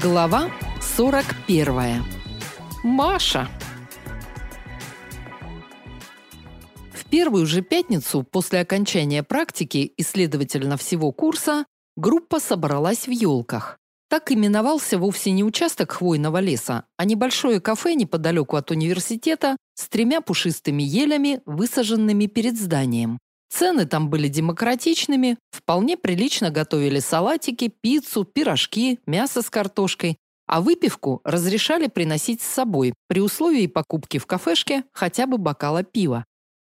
Глава 41. Маша. В первую же пятницу после окончания практики и, следовательно, всего курса, группа собралась в елках. Так именовался вовсе не участок хвойного леса, а небольшое кафе неподалеку от университета с тремя пушистыми елями, высаженными перед зданием. Цены там были демократичными, вполне прилично готовили салатики, пиццу, пирожки, мясо с картошкой, а выпивку разрешали приносить с собой при условии покупки в кафешке хотя бы бокала пива.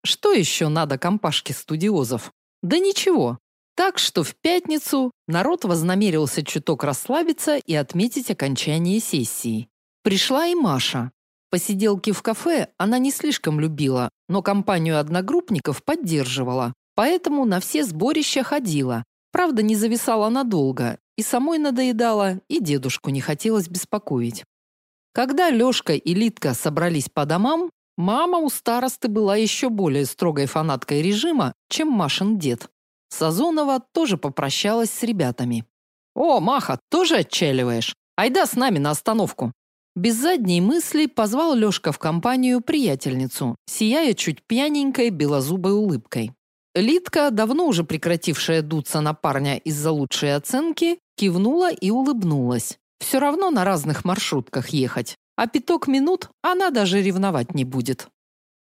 Что еще надо компашке студиозов? Да ничего. Так что в пятницу народ вознамерился чуток расслабиться и отметить окончание сессии. Пришла и Маша. Посиделки в кафе она не слишком любила, но компанию одногруппников поддерживала, поэтому на все сборища ходила. Правда, не зависала надолго, и самой надоедала, и дедушку не хотелось беспокоить. Когда Лёшка и Литка собрались по домам, мама у старосты была еще более строгой фанаткой режима, чем Машин дед. Сазонова тоже попрощалась с ребятами. «О, Маха, тоже отчаливаешь? Айда с нами на остановку. Без задней мысли позвал Лёшка в компанию приятельницу, сияя чуть пьяненькой белозубой улыбкой. Литка, давно уже прекратившая дуться на парня из-за лучшей оценки, кивнула и улыбнулась. Все равно на разных маршрутках ехать, а пяток минут она даже ревновать не будет.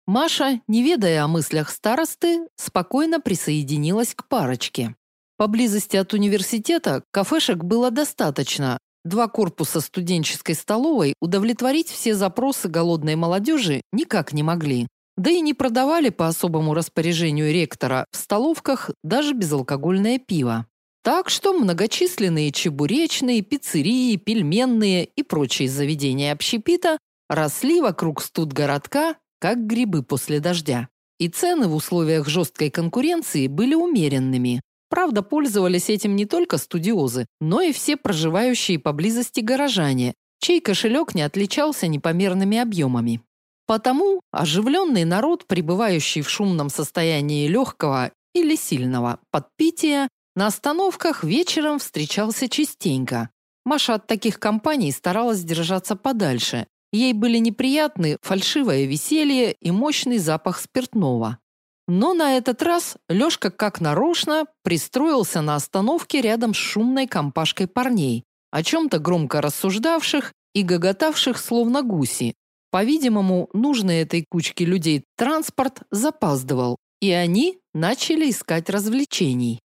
Маша, не ведая о мыслях старосты, спокойно присоединилась к парочке. Поблизости от университета кафешек было достаточно, Два корпуса студенческой столовой удовлетворить все запросы голодной молодежи никак не могли. Да и не продавали по особому распоряжению ректора в столовках даже безалкогольное пиво. Так что многочисленные чебуречные, пиццерии, пельменные и прочие заведения общепита росли вокруг студгородка, как грибы после дождя. И цены в условиях жесткой конкуренции были умеренными. Правда, пользовались этим не только студиозы, но и все проживающие поблизости горожане, чей кошелек не отличался непомерными объемами. Потому оживленный народ, пребывающий в шумном состоянии легкого или сильного подпития, на остановках вечером встречался частенько. Маша от таких компаний старалась держаться подальше. Ей были неприятны фальшивое веселье и мощный запах спиртного. Но на этот раз Лёшка как нарочно пристроился на остановке рядом с шумной компашкой парней, о чем то громко рассуждавших и гоготавших словно гуси. По-видимому, нужный этой кучке людей транспорт запаздывал, и они начали искать развлечений.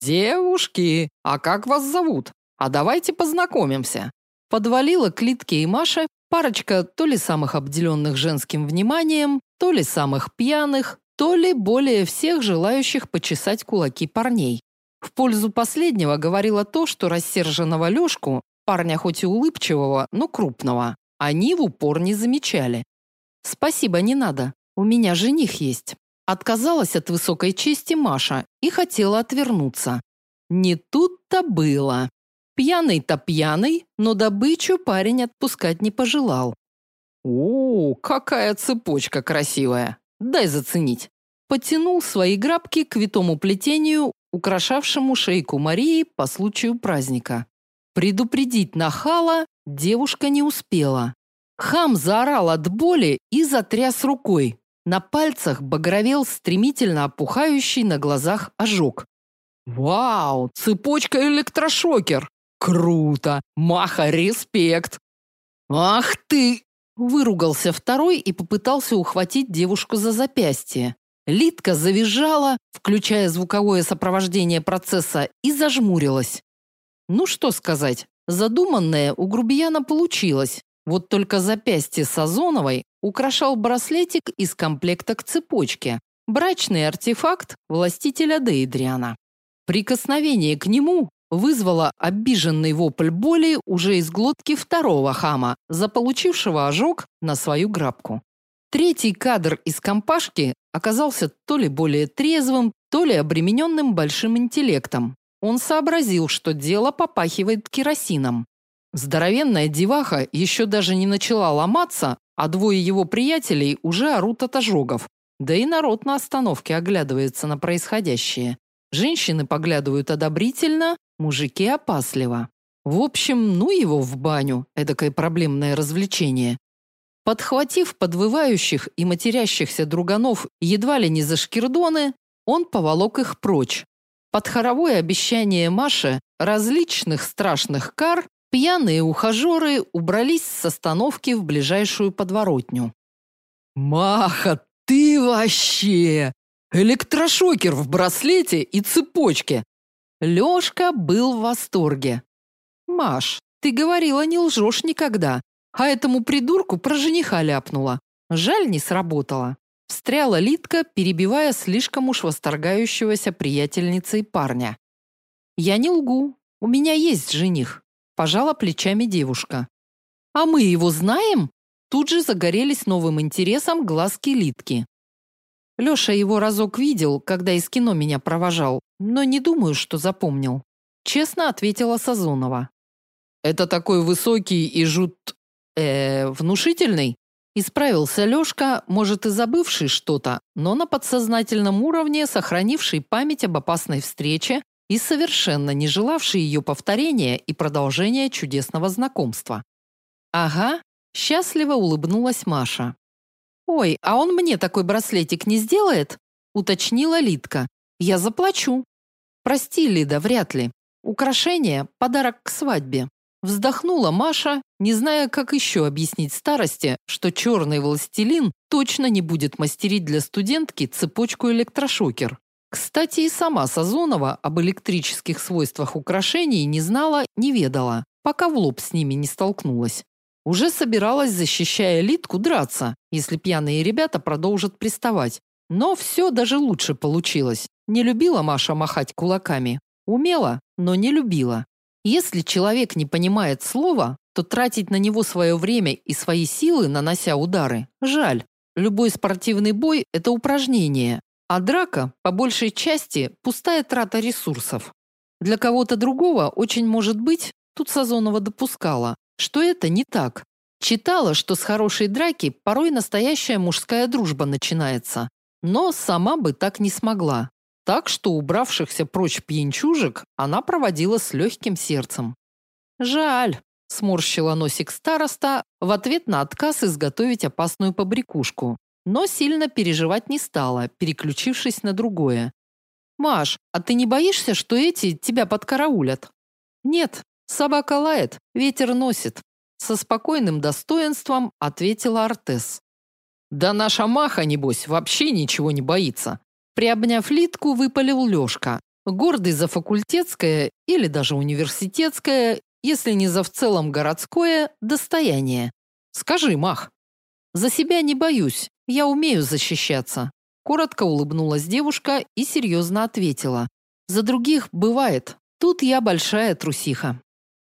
Девушки, а как вас зовут? А давайте познакомимся. Подвалила к Литке и Маше парочка то ли самых обделенных женским вниманием, то ли самых пьяных, то ли более всех желающих почесать кулаки парней. В пользу последнего говорило то, что рассерженного Лёшку, парня хоть и улыбчивого, но крупного, они в упор не замечали. Спасибо, не надо. У меня жених есть. Отказалась от высокой чести Маша и хотела отвернуться. Не тут-то было. Пьяный-то пьяный, но добычу парень отпускать не пожелал. О, какая цепочка красивая. Дай заценить. Потянул свои грабки к витому плетению, украшавшему шейку Марии по случаю праздника. Предупредить нахала девушка не успела. Хам заорал от боли и затряс рукой. На пальцах багровел стремительно опухающий на глазах ожог. Вау, цепочка электрошокер. Круто. Маха, респект. Ах ты, Выругался второй и попытался ухватить девушку за запястье. Литка завизжала, включая звуковое сопровождение процесса, и зажмурилась. Ну что сказать, задуманное у грубияна получилось. Вот только запястье Сазоновой украшал браслетик из комплекта к цепочке. Брачный артефакт властителя Дейдриана. Прикосновение к нему вызвало обиженный вопль боли уже из глотки второго хама, заполучившего ожог на свою грабку. Третий кадр из компашки оказался то ли более трезвым, то ли обремененным большим интеллектом. Он сообразил, что дело попахивает керосином. Здоровенная деваха еще даже не начала ломаться, а двое его приятелей уже орут от ожогов. Да и народ на остановке оглядывается на происходящее. Женщины поглядывают одобрительно, мужики опасливо. В общем, ну его в баню, эдакое проблемное развлечение. Подхватив подвывающих и матерящихся друганов едва ли не за шкирдоны, он поволок их прочь. Под хоровое обещание Маши различных страшных кар пьяные ухажеры убрались с остановки в ближайшую подворотню. «Маха, ты вообще! Электрошокер в браслете и цепочке!» Лёшка был в восторге. «Маш, ты говорила, не лжешь никогда, а этому придурку про жениха ляпнула. Жаль, не сработало». Встряла Литка, перебивая слишком уж восторгающегося приятельницей парня. «Я не лгу. У меня есть жених», – пожала плечами девушка. «А мы его знаем?» Тут же загорелись новым интересом глазки Литки. Лёша его разок видел, когда из кино меня провожал, но не думаю, что запомнил. Честно ответила Сазонова. Это такой высокий и жут... э внушительный? Исправился Лёшка, может и забывший что-то, но на подсознательном уровне сохранивший память об опасной встрече и совершенно не желавший ее повторения и продолжения чудесного знакомства. Ага, счастливо улыбнулась Маша. Ой, а он мне такой браслетик не сделает? уточнила Литка. Я заплачу. Прости, Лида, вряд ли. Украшение подарок к свадьбе. Вздохнула Маша, не зная, как еще объяснить старости, что черный властелин точно не будет мастерить для студентки цепочку электрошокер. Кстати, и сама Сазонова об электрических свойствах украшений не знала, не ведала, пока в лоб с ними не столкнулась. Уже собиралась, защищая Литку, драться, если пьяные ребята продолжат приставать. Но все даже лучше получилось. Не любила Маша махать кулаками. Умела, но не любила. Если человек не понимает слова, то тратить на него свое время и свои силы, нанося удары, жаль. Любой спортивный бой – это упражнение, а драка, по большей части, пустая трата ресурсов. Для кого-то другого очень может быть, тут Сазонова допускала, что это не так. Читала, что с хорошей драки порой настоящая мужская дружба начинается, но сама бы так не смогла. Так что убравшихся прочь пьянчужек она проводила с легким сердцем. Жаль, сморщила носик староста в ответ на отказ изготовить опасную побрякушку, но сильно переживать не стала, переключившись на другое. Маш, а ты не боишься, что эти тебя подкараулят? Нет, собака лает, ветер носит, со спокойным достоинством ответила Артес. Да наша Маха небось вообще ничего не боится. Приобняв Литку, выпалил Лёшка, гордый за факультетское или даже университетское, если не за в целом городское, достояние. Скажи, Мах. За себя не боюсь, я умею защищаться. Коротко улыбнулась девушка и серьезно ответила. За других бывает. Тут я большая трусиха.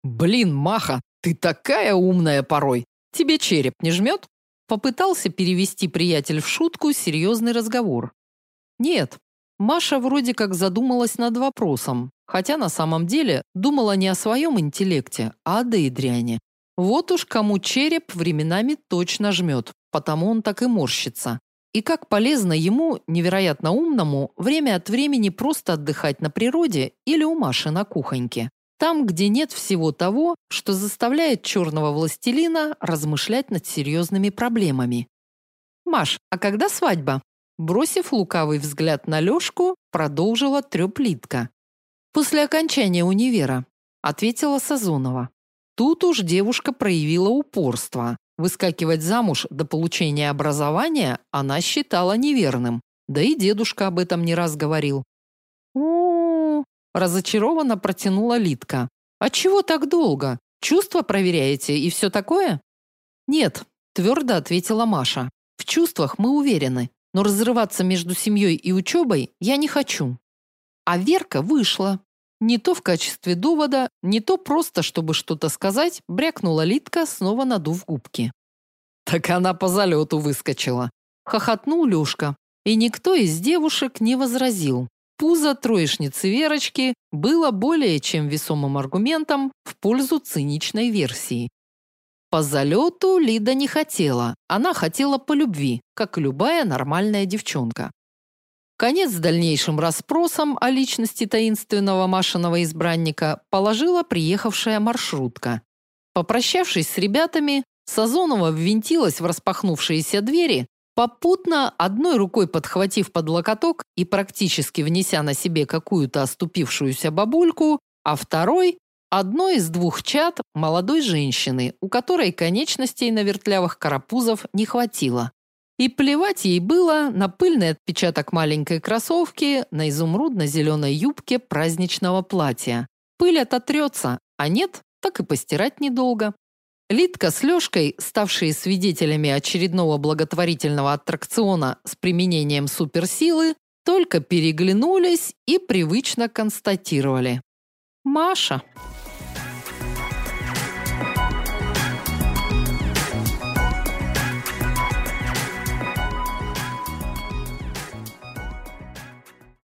Блин, Маха, ты такая умная порой. Тебе череп не жмет?» Попытался перевести приятель в шутку серьезный разговор. Нет, Маша вроде как задумалась над вопросом, хотя на самом деле думала не о своем интеллекте, а о Дейдриане. Вот уж кому череп временами точно жмет, потому он так и морщится. И как полезно ему, невероятно умному, время от времени просто отдыхать на природе или у Маши на кухоньке. Там, где нет всего того, что заставляет черного властелина размышлять над серьезными проблемами. Маш, а когда свадьба? Бросив лукавый взгляд на Лёшку, продолжила трёплитка. После окончания универа, ответила Сазонова. Тут уж девушка проявила упорство. Выскакивать замуж до получения образования она считала неверным. Да и дедушка об этом не раз говорил. Разочарованно протянула Литка. А чего так долго? Чувства проверяете и все такое? Нет, твердо ответила Маша. В чувствах мы уверены но разрываться между семьей и учебой я не хочу. А Верка вышла. Не то в качестве довода, не то просто, чтобы что-то сказать, брякнула Литка, снова надув губки. Так она по залету выскочила. Хохотнул Лёшка, и никто из девушек не возразил. Пузо троечницы Верочки было более чем весомым аргументом в пользу циничной версии. По залету Лида не хотела. Она хотела по любви, как любая нормальная девчонка. Конец дальнейшим расспросам о личности таинственного Машиного избранника положила приехавшая маршрутка. Попрощавшись с ребятами, Сазонова ввинтилась в распахнувшиеся двери, попутно одной рукой подхватив под локоток и практически внеся на себе какую-то оступившуюся бабульку, а второй одной из двух чад молодой женщины, у которой конечностей на вертлявых карапузов не хватило. И плевать ей было на пыльный отпечаток маленькой кроссовки на изумрудно-зеленой юбке праздничного платья. Пыль ототрется, а нет, так и постирать недолго. Литка с Лёшкой, ставшие свидетелями очередного благотворительного аттракциона с применением суперсилы, только переглянулись и привычно констатировали: "Маша